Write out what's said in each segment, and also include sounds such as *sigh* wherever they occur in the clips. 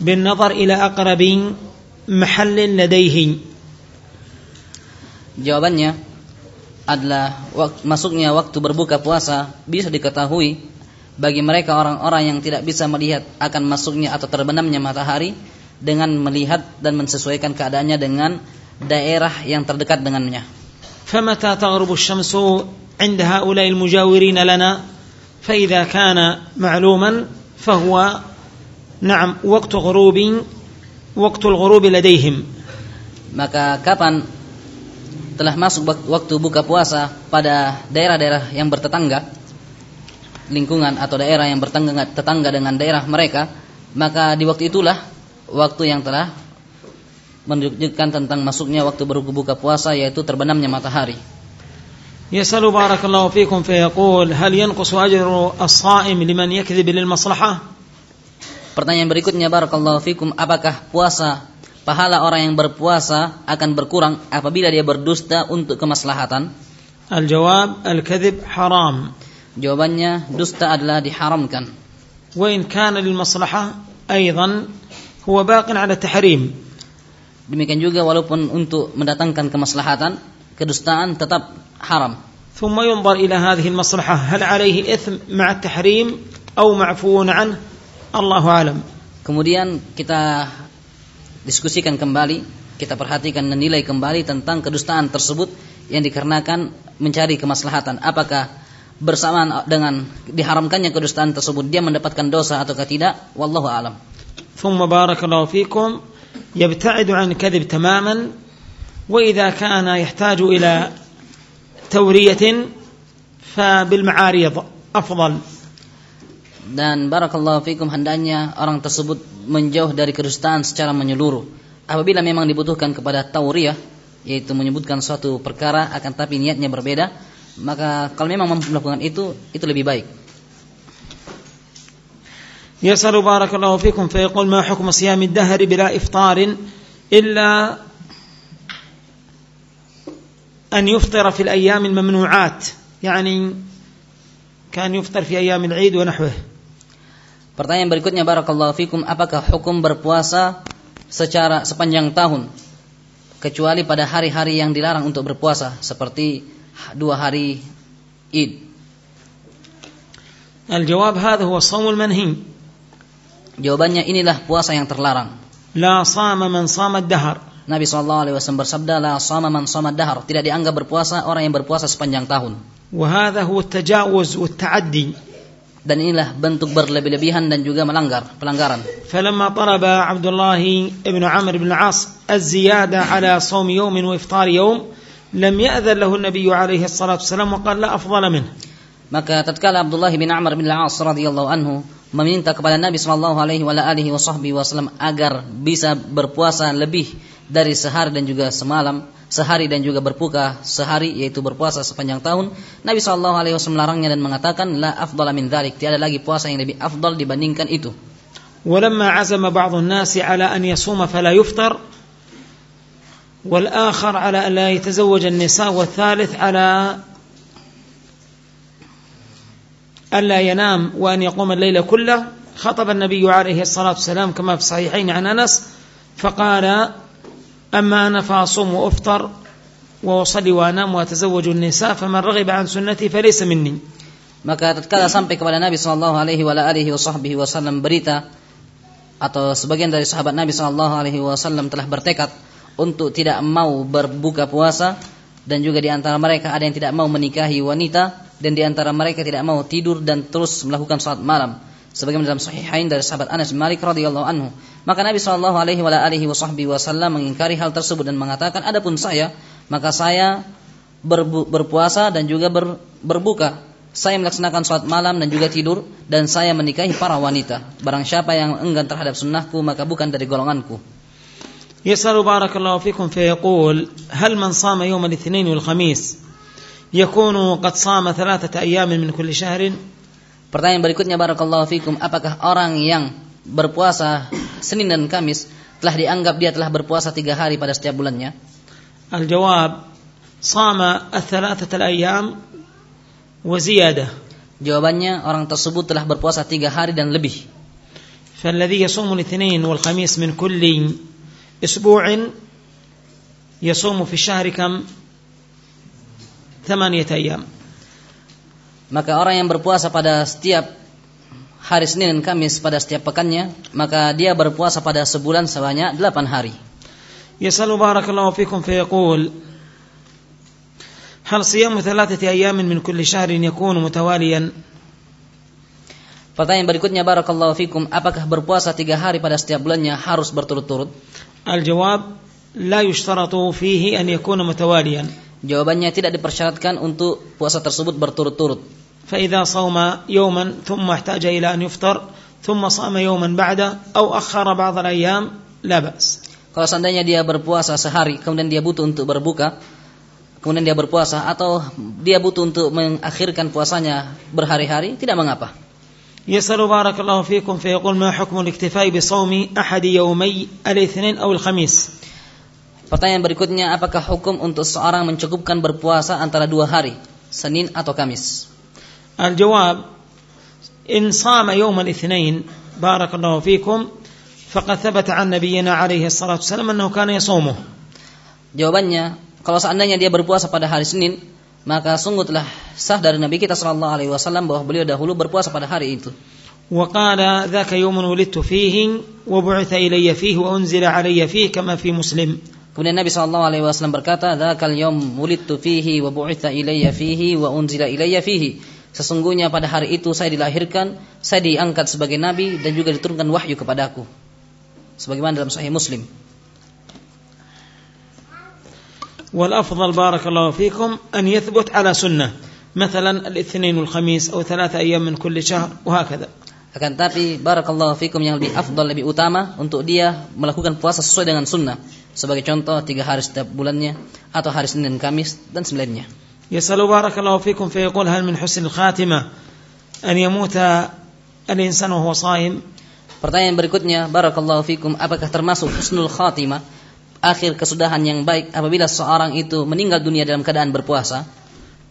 بالنظر إلى أقرب محل لديه Jawabannya adalah wak- masuknya waktu berbuka puasa bisa diketahui bagi mereka orang-orang yang tidak bisa melihat akan masuknya atau terbenamnya matahari dengan melihat dan mensesuaikan keadaannya dengan daerah yang terdekat dengannya. فمتى تغرب الشمس عند هؤلاء المجاورين لنا فإذا كان معلوما فهو نعم وقت غروب وقت الغروب لديهم Maka kapan telah masuk wak- waktu buka puasa pada daerah-daerah yang bertetangga lingkungan atau daerah yang bertetangga tetangga dengan daerah mereka maka di waktu itulah waktu yang telah menunjukkan tentang masuknya waktu berbuka puasa yaitu terbenamnya matahari يسأل بارك الله فيكم فيقول هل ينقص أجر الصائم لمن يكذب للمصلحة Pertanyaan berikutnya barakallahu fikum apakah puasa pahala orang yang berpuasa akan berkurang apabila dia berdusta untuk kemaslahatan? الجواب الكذب حرام Jawabannya dusta adalah diharamkan. وإن كان للمصلحة أيضا هو باق على التحريم Demikian juga walaupun untuk mendatangkan kemaslahatan, kedustaan tetap haram. ثم ينظر إلى هذه المصلحة هل عليه إثم مع التحريم أو معفو عنه الله أعلم Kemudian kita diskusikan kembali, kita perhatikan dan nilai kembali tentang kedustaan tersebut yang dikarenakan mencari kemaslahatan. Apakah bersamaan dengan diharamkannya kedustaan tersebut dia mendapatkan dosa ataukah tidak? Wallahu alam. ثم بارك الله فيكم يبتعد عن الكذب تماما وإذا كان يحتاج إلى تورية فبالمعاريض أفضل Dan barakallahu fikum hendaknya orang tersebut menjauh dari kedustaan secara menyeluruh. Apabila memang dibutuhkan kepada tauriyah, yaitu menyebutkan suatu perkara akan tapi niatnya berbeda, maka kalau memang mampu melakukan itu, itu lebih baik. يسأل بارك الله فيكم فيقول ما حكم صيام الدهر بلا إفطار إلا أن يفطر في الأيام الممنوعات يعني كان يفطر في أيام العيد ونحوه Pertanyaan berikutnya barakallahu fikum, apakah hukum berpuasa secara sepanjang tahun kecuali pada hari-hari yang dilarang untuk berpuasa seperti dua hari Id? الجواب هذا هو الصوم المنهي Jawabannya inilah puasa yang terlarang. لا صام من صام الدهر Nabi SAW bersabda, La sama man sama dahar. Tidak dianggap berpuasa orang yang berpuasa sepanjang tahun. وهذا هو التجاوز والتعدي Dan inilah bentuk berlebih-lebihan dan juga melanggar, pelanggaran. فلما طلب عبد الله بن عمرو بن العاص الزيادة على صوم يوم وإفطار يوم لم يأذن له النبي عليه الصلاة والسلام وقال لا أفضل منه Maka tatkala Abdullah bin Amr bin Al-As radhiyallahu anhu meminta kepada Nabi sallallahu alaihi wa alihi wasallam agar bisa berpuasa lebih dari sehari dan juga semalam, sehari dan juga berbuka sehari yaitu berpuasa sepanjang tahun. Nabi sallallahu alaihi wasallam melarangnya dan mengatakan la afdala min dzalik, tiada lagi puasa yang lebih afdal dibandingkan itu. ولما عزم بعض الناس على أن يصوم فلا يفطر والآخر على أن لا يتزوج النساء والثالث على ألا ينام وأن يقوم الليل كله خطب النبي عليه الصلاة والسلام كما في الصحيحين عن أنس فقال أما أنا فأصوم وأفطر وأصلي وأنام وأتزوج النساء فمن رغب عن سنتي فليس مني Maka tatkala sampai kepada Nabi sallallahu alaihi wa alihi wasallam berita atau sebagian dari sahabat Nabi sallallahu alaihi wasallam telah bertekad untuk tidak mau berbuka puasa dan juga di antara mereka ada yang tidak mau menikahi wanita dan di antara mereka tidak mau tidur dan terus melakukan salat malam sebagaimana dalam sahihain dari sahabat Anas bin Malik radhiyallahu anhu maka Nabi sallallahu alaihi wa alihi wasallam mengingkari hal tersebut dan mengatakan adapun saya maka saya berbu- berpuasa dan juga ber- berbuka saya melaksanakan sholat malam dan juga tidur dan saya menikahi para wanita. Barang siapa yang enggan terhadap sunnahku maka bukan dari golonganku. يسأل بارك الله فيكم فيقول هل من صام يوم الاثنين والخميس يكون قد صام ثلاثة أيام من كل شهر Pertanyaan berikutnya barakallahu fikum, apakah orang yang berpuasa Senin dan Kamis telah dianggap dia telah berpuasa tiga hari pada setiap bulannya? الجواب صام الثلاثة الأيام وزيادة Jawabannya orang tersebut telah berpuasa tiga hari dan lebih. فالذي يصوم الاثنين والخميس من كل أسبوع يصوم في الشهر كم ثمانية أيام Maka orang yang berpuasa pada setiap hari Senin dan Kamis pada setiap pekannya, maka dia berpuasa pada sebulan sebanyak 8 hari. يسأل بارك الله فيكم فيقول هل صيام ثلاثة أيام من كل شهر يكون متواليا Pertanyaan berikutnya barakallahu fikum, apakah berpuasa tiga hari pada setiap bulannya harus berturut-turut? الجواب لا يشترط فيه أن يكون متواليا Jawabannya tidak dipersyaratkan untuk puasa tersebut berturut-turut. فإذا صوم يوما ثم احتاج إلى أن يفطر ثم صام يوما بعده أو أخر بعض الأيام لا بأس Kalau seandainya dia berpuasa sehari, kemudian dia butuh untuk berbuka, kemudian dia berpuasa atau dia butuh untuk mengakhirkan puasanya berhari-hari, tidak mengapa. يسأل بارك الله فيكم فيقول ما حكم الاكتفاء بصوم أحد يومي الاثنين أو الخميس Pertanyaan berikutnya, apakah hukum untuk seorang mencukupkan berpuasa antara dua hari, Senin atau Kamis? الجواب إن صام يوم الاثنين بارك الله فيكم فقد ثبت عن نبينا عليه الصلاة والسلام أنه كان يصومه Jawabannya, kalau seandainya dia berpuasa pada hari Senin, maka sungguh telah sah dari Nabi kita Shallallahu Alaihi Wasallam bahwa beliau dahulu berpuasa pada hari itu. وقال ذاك يوم ولدت فيه وبعث إلي فيه وأنزل علي فيه كما في مسلم Kemudian Nabi Shallallahu Alaihi Wasallam berkata, "Dzakal yom wulidtu fihi wa bu'itha ilayya fihi wa unzila ilayya fihi." Sesungguhnya pada hari itu saya dilahirkan, saya diangkat sebagai nabi dan juga diturunkan wahyu kepadaku. Sebagaimana dalam Sahih Muslim. والأفضل بارك الله فيكم أن يثبت على سنة مثلا الاثنين والخميس أو ثلاثة أيام من كل شهر وهكذا Akan tapi barakallahu fikum yang lebih afdal lebih utama untuk dia melakukan puasa sesuai dengan sunnah. Sebagai contoh tiga hari setiap bulannya atau hari Senin dan Kamis dan selainnya. يسأل بارك الله فيكم فيقول هل من حسن الخاتمة أن يموت الإنسان وهو صائم Pertanyaan berikutnya, barakallahu fikum, apakah termasuk husnul khatimah, akhir kesudahan yang baik apabila seorang itu meninggal dunia dalam keadaan berpuasa?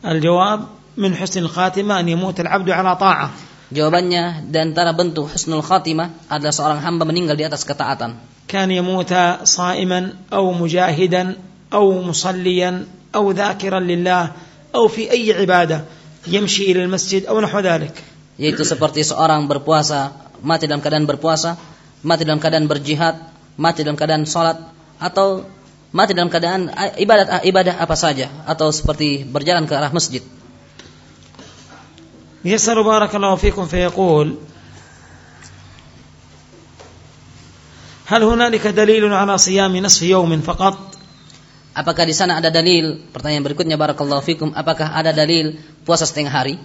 الجواب من حسن الخاتمة أن يموت العبد على طاعة Jawabannya, di antara bentuk husnul khatimah adalah seorang hamba meninggal di atas ketaatan. كان يموت صائما أو مجاهدا أو مصليا أو ذاكرا لله أو في أي عبادة يمشي إلى المسجد أو نحو ذلك Yaitu seperti seorang berpuasa, mati dalam keadaan berpuasa, mati dalam keadaan berjihad, mati dalam keadaan sholat, atau mati dalam keadaan ibadat ibadah apa saja, atau seperti berjalan ke arah masjid. يسأل بارك الله فيكم فيقول هل هنالك دليل على صيام نصف يوم فقط Apakah di sana ada dalil? Pertanyaan berikutnya barakallahu fikum, apakah ada dalil puasa setengah hari?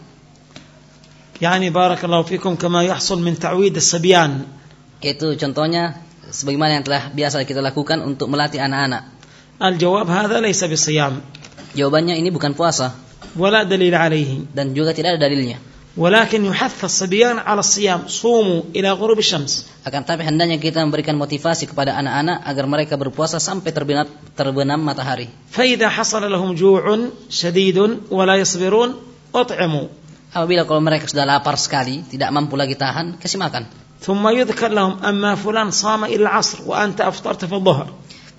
Yani barakallahu fikum kama yahsul min ta'wid as-sabyan. Itu contohnya sebagaimana yang telah biasa kita lakukan untuk melatih anak-anak. Al-jawab hadza laysa bisiyam. Jawabannya ini bukan puasa. Wala dalil alaihi. Dan juga tidak ada dalilnya. ولكن يحث الصبيان على الصيام صوموا إلى غروب الشمس. Akan tapi hendaknya kita memberikan motivasi kepada anak-anak agar mereka berpuasa sampai terbenam, terbenam matahari. فإذا hasala lahum ju'un شديد wa la yasbirun. Apabila kalau mereka sudah lapar sekali, tidak mampu lagi tahan, kasih makan. Thumma yudhkar lahum amma fulan sama ila asr wa anta aftarta الظهر.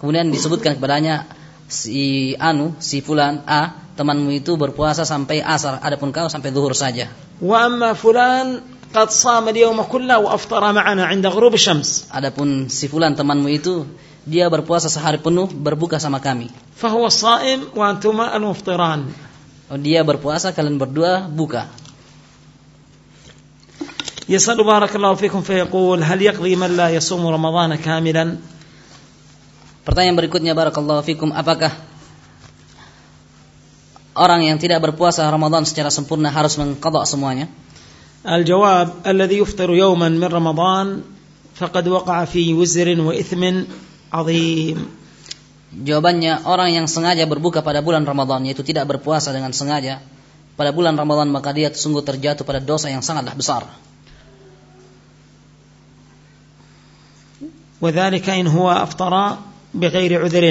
Kemudian disebutkan kepadanya si anu, si fulan A, temanmu itu berpuasa sampai asar, adapun kau sampai zuhur saja. وأما فلان قد صام اليوم كله وأفطر معنا عند غروب الشمس Adapun si fulan temanmu itu dia berpuasa sehari penuh berbuka sama kami. فهو الصائم وأنتما المفطران Oh, dia berpuasa kalian berdua buka. يسأل بارك الله فيكم فيقول هل يقضي من لا يصوم رمضان كاملا Pertanyaan berikutnya barakallahu fikum apakah orang yang tidak berpuasa Ramadan secara sempurna harus mengqadha semuanya? الجواب الذي يفطر يوما من رمضان فقد وقع في وزر وإثم عظيم Jawabannya orang yang sengaja berbuka pada bulan Ramadan yaitu tidak berpuasa dengan sengaja pada bulan Ramadan maka dia sungguh terjatuh pada dosa yang sangatlah besar. وذلك إن هو أفطر بغير عذر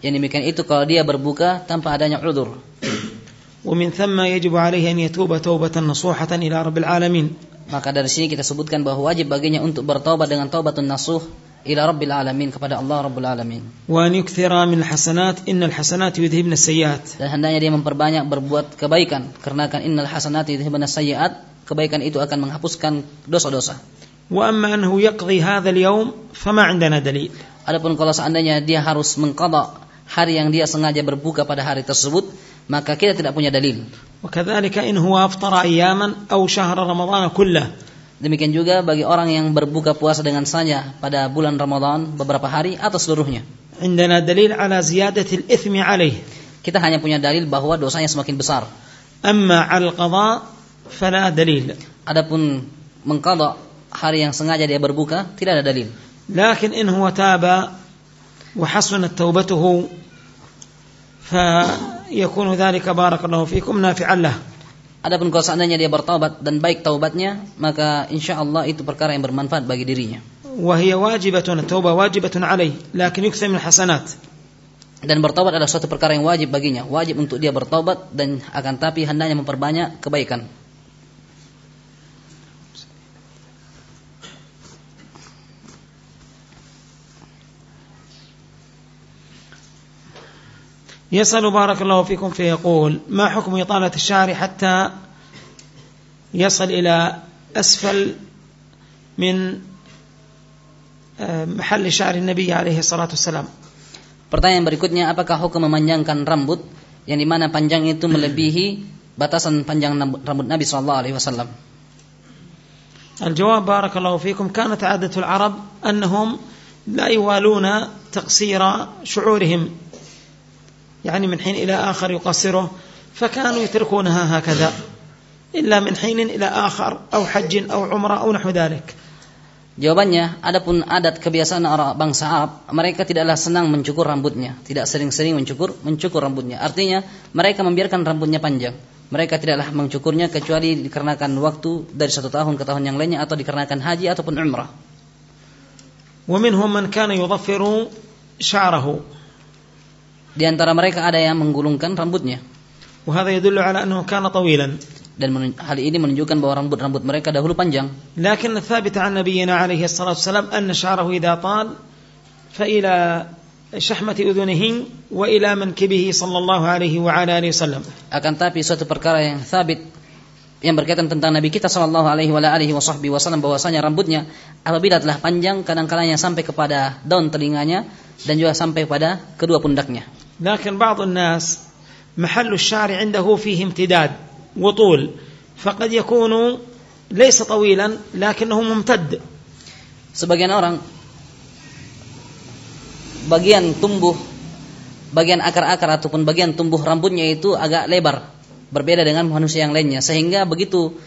Yang demikian itu kalau dia berbuka tanpa adanya udur. ومن ثم يجب عليه أن يتوب توبة نصوحة إلى رب العالمين Maka dari sini kita sebutkan bahwa wajib baginya untuk bertobat dengan taubatun nasuh ila rabbil alamin kepada Allah rabbul alamin. وأن يكثر من الحسنات إن الحسنات يذهبن السيئات Dan hendaknya dia memperbanyak berbuat kebaikan karena kan innal hasanati yudhibuna sayyiat, kebaikan itu akan menghapuskan dosa-dosa. وأما أنه يقضي هذا اليوم فما عندنا دليل Adapun kalau seandainya dia harus mengqadha hari yang dia sengaja berbuka pada hari tersebut, maka kita tidak punya dalil. وكذلك إن هو أفطر أياما أو شهر رمضان كله Demikian juga bagi orang yang berbuka puasa dengan saja pada bulan Ramadan beberapa hari atau seluruhnya. عندنا دليل على زيادة الإثم عليه Kita hanya punya dalil bahwa dosanya semakin besar. أما على القضاء فلا دليل Adapun mengqadha hari yang sengaja dia berbuka tidak ada dalil. لكن إن هو تاب وحسنت توبته فيكون ذلك بارك الله فيكم نافعا له Adapun kalau seandainya dia bertaubat dan baik taubatnya, maka insya Allah itu perkara yang bermanfaat bagi dirinya. وهي واجبة التوبة واجبة عليه لكن يكثر من الحسنات Dan bertaubat adalah suatu perkara yang wajib baginya. Wajib untuk dia bertaubat dan akan tapi hendaknya memperbanyak kebaikan. يسأل بارك الله فيكم فيقول ما حكم إطالة الشعر حتى يصل إلى أسفل من آه، محل شعر النبي عليه الصلاة والسلام؟ Pertanyaan berikutnya, apakah hukum memanjangkan rambut? Yang dimana panjang itu melebihi batasan panjang rambut Nabi Shallallahu Alaihi Wasallam? الجواب بارك الله فيكم كانت عادة العرب أنهم لا يوالون تقصير شعورهم. يعني من حين إلى آخر يقصره فكانوا يتركونها هكذا إلا من حين إلى آخر أو حج أو عمرة أو نحو ذلك Jawabannya, adapun adat kebiasaan orang bangsa Arab, mereka tidaklah senang mencukur rambutnya, tidak sering-sering mencukur mencukur rambutnya. Artinya, mereka membiarkan rambutnya panjang. Mereka tidaklah mencukurnya kecuali dikarenakan waktu dari satu tahun ke tahun yang lainnya atau dikarenakan haji ataupun umrah. ومنهم من كان يضفر شعره Di antara mereka ada yang menggulungkan rambutnya وهذا يدل على أنه كان طويلا dan menun- hal ini menunjukkan bahwa rambut-rambut mereka dahulu panjang. لكن الثابت عن نبينا عليه الصلاة والسلام أن شعره إذا طال فإلى شحمة أذنه وإلى منكبه صلى الله عليه وعلى آله وسلم Akan tapi suatu perkara yang sabit yang berkaitan tentang Nabi kita sallallahu alaihi wa alihi wasallam bahwasanya rambutnya apabila telah panjang kadang-kadang sampai kepada daun telinganya dan juga sampai pada kedua pundaknya. لكن بعض الناس محل الشعر عنده فيه امتداد وطول فقد يكون ليس طويلا لكنه ممتد Sebagian orang bagian tumbuh bagian akar-akar ataupun bagian tumbuh rambutnya itu agak lebar berbeda dengan manusia yang lainnya sehingga begitu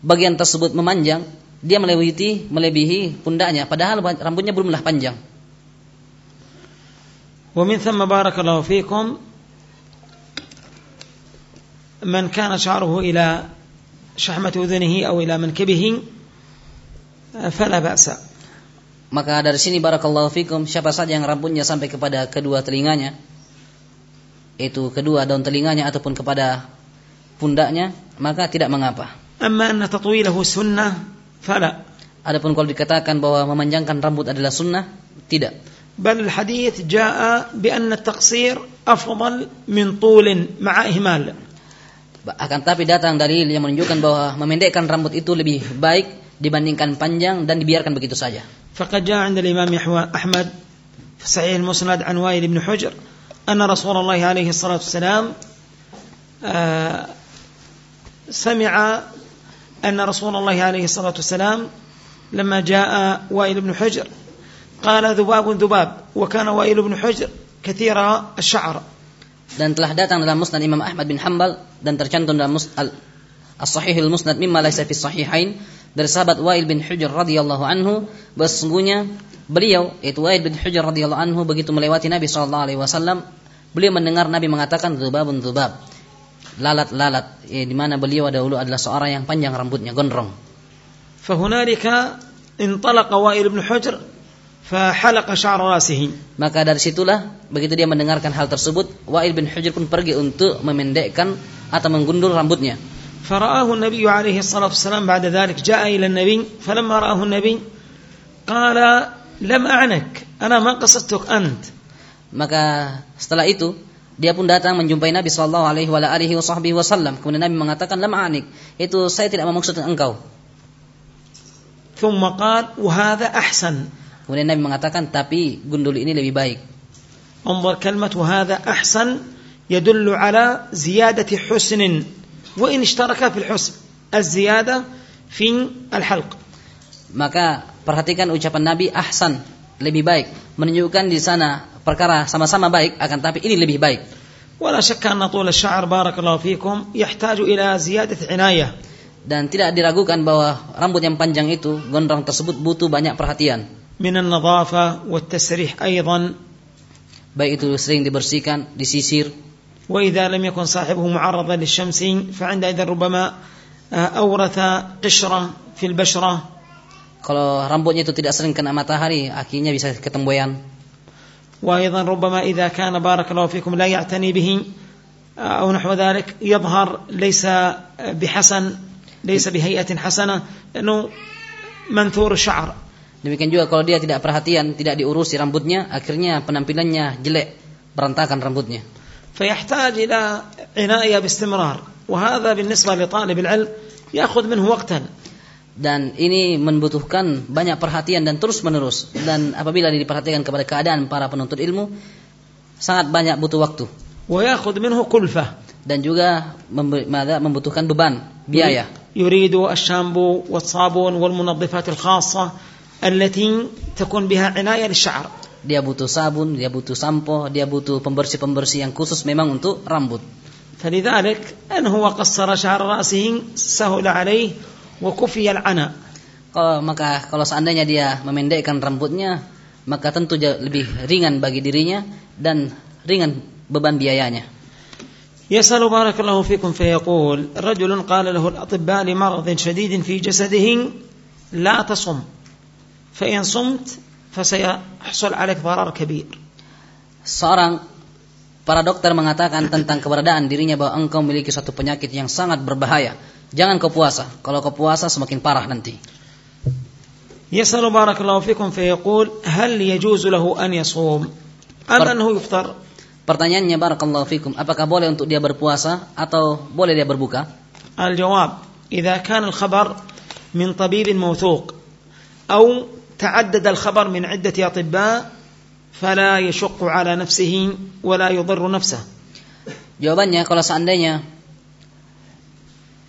bagian tersebut memanjang dia melebihi melebihi pundaknya padahal rambutnya belumlah panjang ومن ثم بارك الله فيكم من كان شعره إلى شحمة أذنه أو إلى منكبه فلا بأس maka dari sini barakallahu fikum siapa saja yang rambutnya sampai kepada kedua telinganya itu kedua daun telinganya ataupun kepada pundaknya maka tidak mengapa أما أن تطويله سنة فلا adapun kalau dikatakan bahwa memanjangkan rambut adalah sunnah tidak بل الحديث جاء بأن التقصير أفضل من طول مع إهمال akan tapi datang dalil yang menunjukkan bahwa memendekkan rambut itu lebih baik dibandingkan panjang dan dibiarkan begitu saja فقد جاء عند الإمام يحوى أحمد في صحيح المسند عن وائل بن حجر أن رسول الله عليه الصلاة والسلام آه، سمع أن رسول الله عليه الصلاة والسلام لما جاء وائل بن حجر قال ذباب ذباب وكان وائل بن حجر كثير الشعر dan telah datang dalam musnad Imam Ahmad bin Hambal dan tercantum dalam mus- al As-Sahihul Musnad mimma laisa fi sahihain dari sahabat Wa'il bin Hujr radhiyallahu anhu bahwa sesungguhnya beliau yaitu Wa'il bin Hujr radhiyallahu anhu begitu melewati Nabi sallallahu alaihi wasallam beliau mendengar Nabi mengatakan dzubabun dzubab lalat-lalat ya, di mana beliau dahulu adalah seorang yang panjang rambutnya gondrong فهنالك انطلق وائل بن حجر maka dari situlah begitu dia mendengarkan hal tersebut, Wa'il bin Hujr pun pergi untuk memendekkan atau menggundul rambutnya. Fara'ahu النبي عليه الصلاة والسلام بعد ذلك جاء إلى النبي فلما ra'ahu النبي قال لم a'nak, أنا ما qasadtuk ant. Maka setelah itu dia pun datang menjumpai Nabi sallallahu alaihi wa alihi wasallam. Kemudian Nabi mengatakan lam a'nik, itu saya tidak memaksud engkau. ثم قال وهذا أحسن. Kemudian Nabi mengatakan tapi gundul ini lebih baik. انظر كلمة وهذا أحسن يدل على زيادة حسن وإن اشترك في الحسن الزيادة في الحلق. Maka perhatikan ucapan Nabi ahsan lebih baik menunjukkan di sana perkara sama-sama baik akan tapi ini lebih baik. ولا شك أن طول الشعر بارك الله فيكم يحتاج إلى زيادة عناية. Dan tidak diragukan bahwa rambut yang panjang itu gondrong tersebut butuh banyak perhatian. من النظافة والتسريح أيضا. Baik itu sering dibersihkan, disisir. وإذا لم يكن صاحبه معرضا للشمس فعندئذ ربما أورث قشرة في البشرة. Kalau rambutnya itu tidak sering kena matahari, akhirnya bisa ketembuyan. وأيضا ربما إذا كان بارك الله فيكم لا يعتني به أو نحو ذلك يظهر ليس بحسن ليس بهيئة حسنة لأنه منثور الشعر Demikian juga kalau dia tidak perhatian, tidak diurusi rambutnya, akhirnya penampilannya jelek, berantakan rambutnya. فيحتاج إلى عناية باستمرار وهذا بالنسبة لطالب العلم يأخذ منه وقتا dan ini membutuhkan banyak perhatian dan terus menerus dan apabila diperhatikan kepada keadaan para penuntut ilmu sangat banyak butuh waktu dan juga membutuhkan beban biaya يريد الشامبو والصابون والمنظفات الخاصة التي تكون بها عناية للشعر dia butuh sabun, dia butuh sampo, dia butuh pembersih-pembersih yang khusus memang untuk rambut. فلذلك أن هو قصر شعر رأسه سهل عليه Wakufiyal ana. Kalau maka kalau seandainya dia memendekkan rambutnya, maka tentu lebih ringan bagi dirinya dan ringan beban biayanya. يسأل بارك الله فيكم فيقول رجل قال له الأطباء لمرض شديد في جسده لا تصم فإن صمت فسيحصل عليك ضرر كبير Seorang para dokter mengatakan tentang keberadaan dirinya bahwa engkau memiliki satu penyakit yang sangat berbahaya. Jangan kau puasa. Kalau kau puasa semakin parah nanti. يسأل بارك الله فيكم فيقول هل يجوز له أن يصوم أم أنه يفطر Pertanyaannya barakallahu fikum, apakah boleh untuk dia berpuasa atau boleh dia berbuka? الجواب إذا كان الخبر من طبيب موثوق أو تعدد الخبر من عدة أطباء فلا يشق على نفسه ولا يضر نفسه. Jawabannya kalau seandainya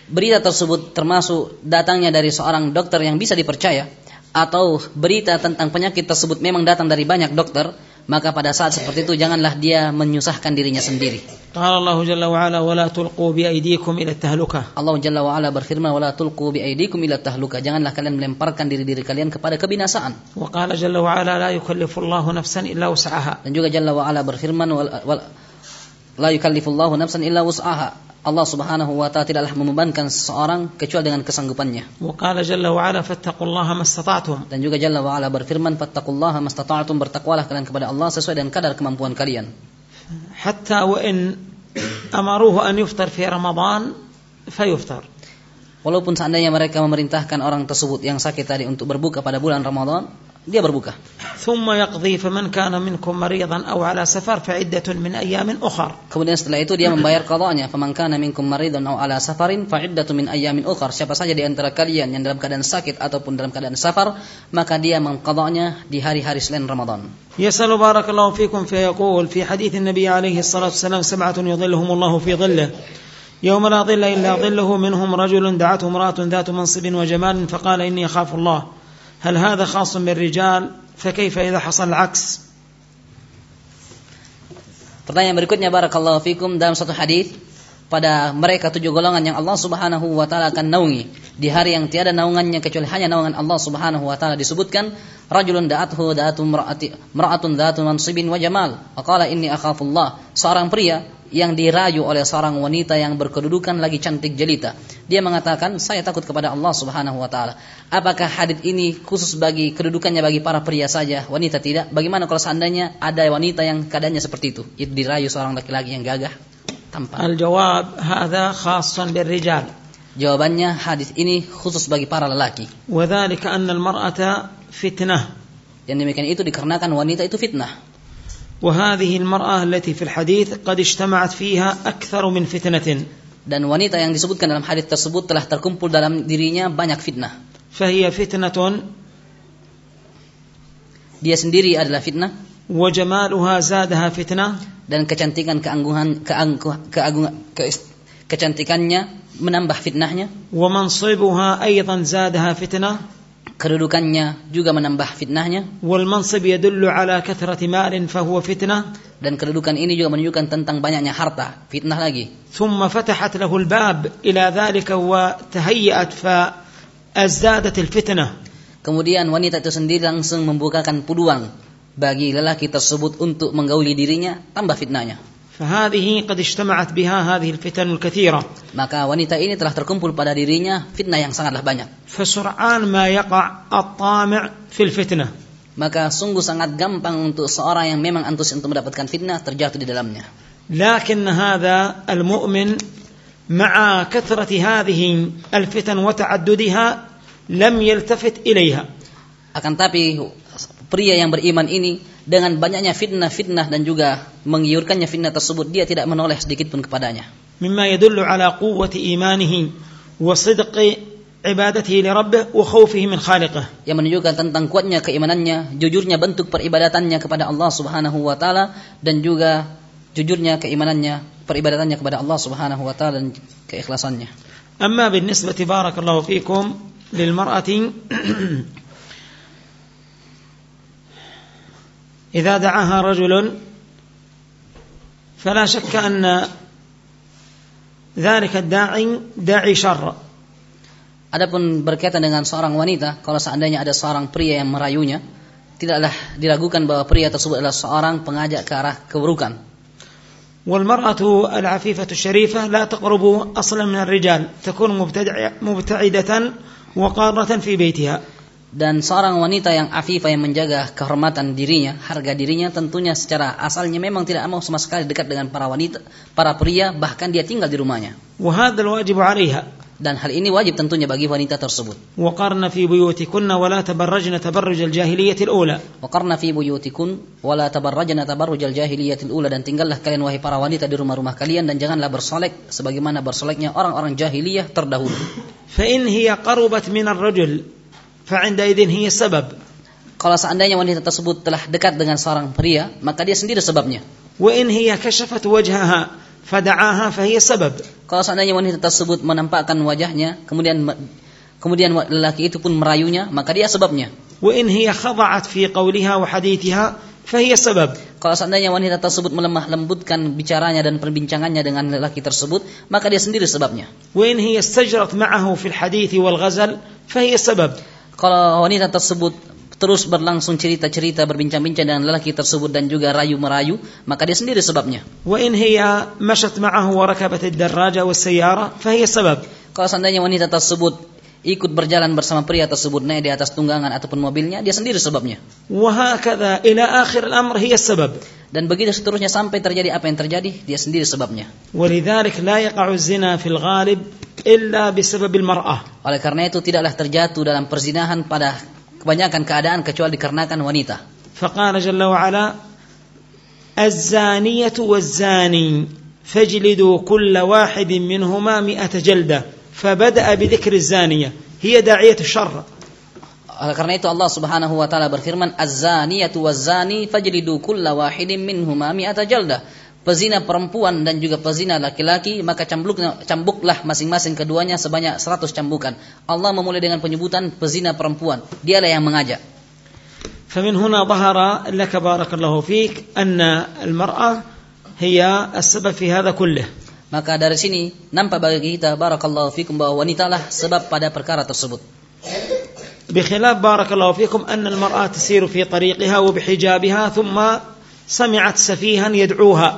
berita tersebut termasuk datangnya dari seorang dokter yang bisa dipercaya atau berita tentang penyakit tersebut memang datang dari banyak dokter maka pada saat seperti itu janganlah dia menyusahkan dirinya sendiri. Allah Jalla wa ala wala tulqu bi aydikum ila tahluka. Allah Jalla wa ala berfirman wala tulqu bi aydikum ila tahluka. Janganlah kalian melemparkan diri-diri kalian kepada kebinasaan. Wa qala Jalla wa ala la yukallifu Allahu nafsan illa wus'aha. Dan juga Jalla wa ala berfirman la yukallifu Allahu nafsan illa wus'aha. Allah Subhanahu wa taala tidaklah membebankan seseorang kecuali dengan kesanggupannya. Wa qala jalla wa ala fattaqullaha mastata'tum. Dan juga jalla wa ala berfirman fattaqullaha mastata'tum bertakwalah kalian kepada Allah sesuai dengan kadar kemampuan kalian. Hatta wa in amaruhu an yuftar fi Ramadan fayuftar. Walaupun seandainya mereka memerintahkan orang tersebut yang sakit tadi untuk berbuka pada bulan Ramadan, berbuka. ثم يقضي فمن كان منكم مريضا أو على سفر فعدة من أيام أخر. Kemudian setelah itu dia membayar qadanya. فمن كان منكم مريضا أو على سفر فعدة من أيام أخر. Siapa saja di antara kalian yang dalam keadaan sakit ataupun dalam keadaan safar, maka dia mengqadanya di hari-hari selain Ramadan. يسأل بارك الله فيكم فيقول في حديث النبي عليه الصلاة والسلام سبعة يظلهم الله في ظله يوم لا ظل إلا ظله منهم رجل دعته امرأة ذات منصب وجمال فقال إني أخاف الله هل هذا خاص بالرجال فكيف إذا حصل العكس Pertanyaan berikutnya barakallahu fikum dalam satu hadis pada mereka tujuh golongan yang Allah Subhanahu wa taala akan naungi di hari yang tiada naungannya kecuali hanya naungan Allah Subhanahu wa taala disebutkan rajulun da'athu da'atu mar'ati mar'atun dhatu mansibin wa jamal qala inni akhafullah seorang pria yang dirayu oleh seorang wanita yang berkedudukan lagi cantik jelita. Dia mengatakan, "Saya takut kepada Allah Subhanahu wa taala." Apakah hadith ini khusus bagi kedudukannya bagi para pria saja, wanita tidak? Bagaimana kalau seandainya ada wanita yang keadaannya seperti itu? Itu dirayu seorang laki-laki yang gagah tampan. Al-jawab hadza khassan. Jawabannya hadis ini khusus bagi para lelaki. Wadhalika anna al-mar'ata fitnah. Yang demikian itu dikarenakan wanita itu fitnah. وهذه المرأة التي في الحديث قد اجتمعت فيها أكثر من فتنة Dan wanita yang disebutkan dalam hadis tersebut telah terkumpul dalam dirinya banyak fitnah. فهي فتنة Dia sendiri adalah fitnah وجمالها زادها فتنة dan kecantikan keangguhan keangguhan keagungan ke, kecantikannya menambah fitnahnya, ومنصبها أيضا زادها فتنة kedudukannya juga menambah fitnahnya. Wal mansib yadullu ala kathrati malin fahuwa fitnah. Dan kedudukan ini juga menunjukkan tentang banyaknya harta fitnah lagi. Thumma fatahat lahu al bab ila dhalika wa tahayyat fa azdadat al fitnah kemudian wanita itu sendiri langsung membukakan peluang bagi lelaki tersebut untuk menggauli dirinya tambah fitnahnya. فهذه قد اجتمعت بها هذه الفتن الكثيرة Maka wanita ini telah terkumpul pada dirinya fitnah yang sangatlah banyak. فسرعان ما يقع الطامع في الفتنة Maka sungguh sangat gampang untuk seorang yang memang antusias untuk mendapatkan fitnah terjatuh di dalamnya. لكن هذا المؤمن مع كثرة هذه الفتن وتعددها لم يلتفت إليها Akan tapi pria yang beriman ini dengan banyaknya fitnah-fitnah dan juga menggiurkannya fitnah tersebut dia tidak menoleh sedikit pun kepadanya. مما يدل على قوة إيمانه وصدق عبادته لربه وخوفه من خالقه Yang menunjukkan tentang kuatnya keimanannya, jujurnya bentuk peribadatannya kepada Allah Subhanahu wa taala dan juga jujurnya keimanannya, peribadatannya kepada Allah Subhanahu wa taala dan keikhlasannya. أما بالنسبة بارك الله فيكم للمرأة *clears throat* إذا دعاها رجل فلا شك أن ذلك الداعي داعي شر Adapun berkaitan dengan seorang wanita, kalau seandainya ada seorang pria yang merayunya, tidaklah diragukan bahwa pria tersebut adalah seorang pengajak ke arah keburukan. والمرأة العفيفة الشريفة لا تقرب أصلا من الرجال تكون مبتعدة وقارة في بيتها dan seorang wanita yang afifah yang menjaga kehormatan dirinya, harga dirinya tentunya secara asalnya memang tidak mau sama sekali dekat dengan para wanita, para pria, bahkan dia tinggal di rumahnya. wajib Dan hal ini wajib tentunya bagi wanita tersebut. Waqarna fi buyutikunna wa tabarrajna al-jahiliyyah al-ula. Waqarna fi buyutikun wa tabarrajna al-jahiliyyah al-ula dan tinggallah kalian wahai para wanita di rumah-rumah kalian dan janganlah bersolek sebagaimana bersoleknya orang-orang jahiliyah terdahulu. Fa in hiya min ar-rajul فعندئذ هي السبب Kalau seandainya wanita tersebut telah dekat dengan seorang pria, maka dia sendiri sebabnya. وإن هي كشفت وجهها فدعاها فهي السبب Kalau seandainya wanita tersebut menampakkan wajahnya, kemudian kemudian lelaki itu pun merayunya, maka dia sebabnya. وإن هي خضعت في قولها وحديثها فهي السبب Kalau seandainya wanita tersebut melemah lembutkan bicaranya dan perbincangannya dengan lelaki tersebut, maka dia sendiri sebabnya. وإن هي استجرت معه في الحديث والغزل فهي السبب Kalau wanita tersebut terus berlangsung cerita-cerita berbincang-bincang dengan lelaki tersebut dan juga rayu merayu, maka dia sendiri sebabnya. وإن هي مشت معه وركبت الدراجة والسيارة فهي السبب Kalau seandainya wanita tersebut ikut berjalan bersama pria tersebut naik di atas tunggangan ataupun mobilnya, dia sendiri sebabnya. وهكذا إلى آخر الأمر هي السبب Dan begitu seterusnya sampai terjadi apa yang terjadi, dia sendiri sebabnya. ولذلك لا يقع الزنا في الغالب إلا بسبب المرأة Oleh karena itu tidaklah terjatuh dalam perzinahan pada kebanyakan keadaan kecuali dikarenakan wanita. فقال جل وعلا الزانية والزاني فاجلدوا كل واحد منهما مئة جلدة فبدأ بذكر الزانية هي داعية الشر Oleh karena itu Allah Subhanahu wa taala berfirman, "Az-zaniyatu waz-zani fajlidu kulla wahidin minhuma mi'ata jaldah." Pezina perempuan dan juga pezina laki-laki maka cambuknya cambuklah masing-masing keduanya sebanyak 100 cambukan. Allah memulai dengan penyebutan pezina perempuan. Dialah yang mengajak. فمن هنا ظهر لك بارك الله فيك أن المرأة هي السبب في هذا كله Maka dari sini nampak bagi kita barakallahu fikum bahwa wanitalah sebab pada perkara tersebut. بخلاف بارك الله فيكم أن المرأة تسير في طريقها وبحجابها ثم سمعت سفيها يدعوها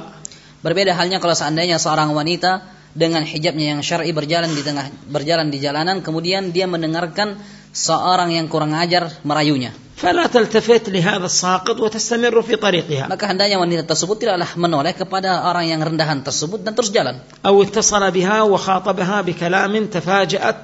Berbeda halnya kalau seandainya seorang wanita dengan hijabnya yang syar'i berjalan di tengah berjalan di jalanan kemudian dia mendengarkan seorang yang kurang ajar merayunya. فلا تلتفت لهذا الساقط وتستمر في طريقها Maka hendaknya wanita tersebut tidaklah menoleh kepada orang yang rendahan tersebut dan terus jalan. أو اتصل بها وخاطبها بكلام تفاجأت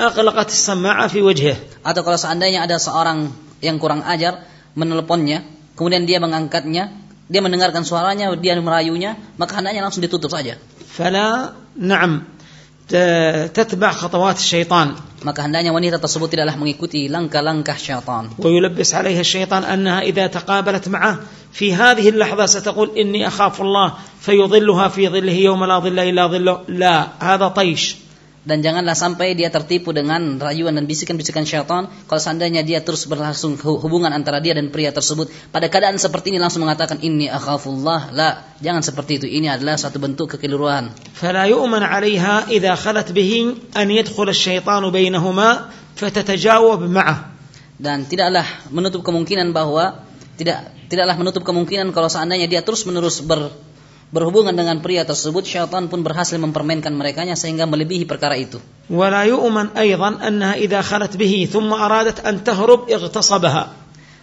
أغلقت السماعة في وجهه Atau kalau seandainya ada seorang yang kurang ajar menelponnya, kemudian dia mengangkatnya, dia mendengarkan suaranya, dia merayunya, maka hendaknya langsung ditutup saja. Fala na'am tatba' khatawat syaitan. Maka hendaknya wanita tersebut tidaklah mengikuti langkah-langkah syaitan. Wa yulabbis 'alaiha syaitan annaha idza taqabalat ma'ah fi hadhihi al-lahdha sataqul inni akhafu Allah fi dhillihi yawma la dhilla illa. La, hadha dan janganlah sampai dia tertipu dengan rayuan dan bisikan-bisikan syaitan kalau seandainya dia terus berlangsung hubungan antara dia dan pria tersebut. Pada keadaan seperti ini langsung mengatakan ini akhafullah. La jangan seperti itu. Ini adalah satu bentuk kekeliruan. Fala yu'man 'alaiha idza khalat bihi an yadkhul asyaitanu bainahuma fatatajawab ma'ah. Dan tidaklah menutup kemungkinan bahwa tidak tidaklah menutup kemungkinan kalau seandainya dia terus-menerus ber berhubungan dengan pria tersebut, syaitan pun berhasil mempermainkan merekanya sehingga melebihi perkara itu. ولا يؤمن أيضا أنها إذا خلت به ثم أرادت أن تهرب اغتصبها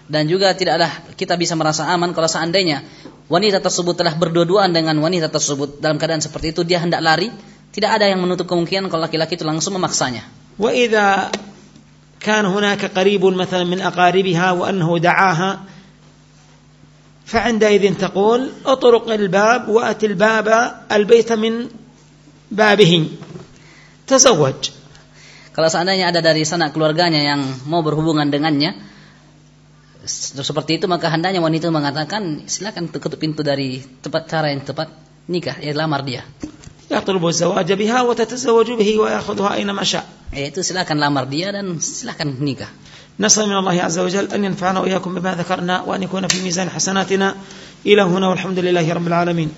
Dan juga tidaklah kita bisa merasa aman kalau seandainya wanita tersebut telah berdua-duaan dengan wanita tersebut dalam keadaan seperti itu dia hendak lari, tidak ada yang menutup kemungkinan kalau laki-laki itu langsung memaksanya. وإذا كان هناك قريب مثلا من أقاربها وأنه دعاها فعندئذ تقول اطرق الباب وأت الباب البيت من بابه تزوج Kalau seandainya ada dari sanak keluarganya yang mau berhubungan dengannya s- seperti itu maka hendaknya wanita mengatakan silakan ketuk pintu dari tempat cara yang tepat nikah ya lamar dia. يطلب الزواج بها وتتزوج به ويأخذها أينما شاء Ya, itu silakan lamar dia dan silakan nikah. نسأل من الله عز وجل أن ينفعنا وإياكم بما ذكرنا وأن يكون في ميزان حسناتنا. إلى هنا والحمد لله رب العالمين.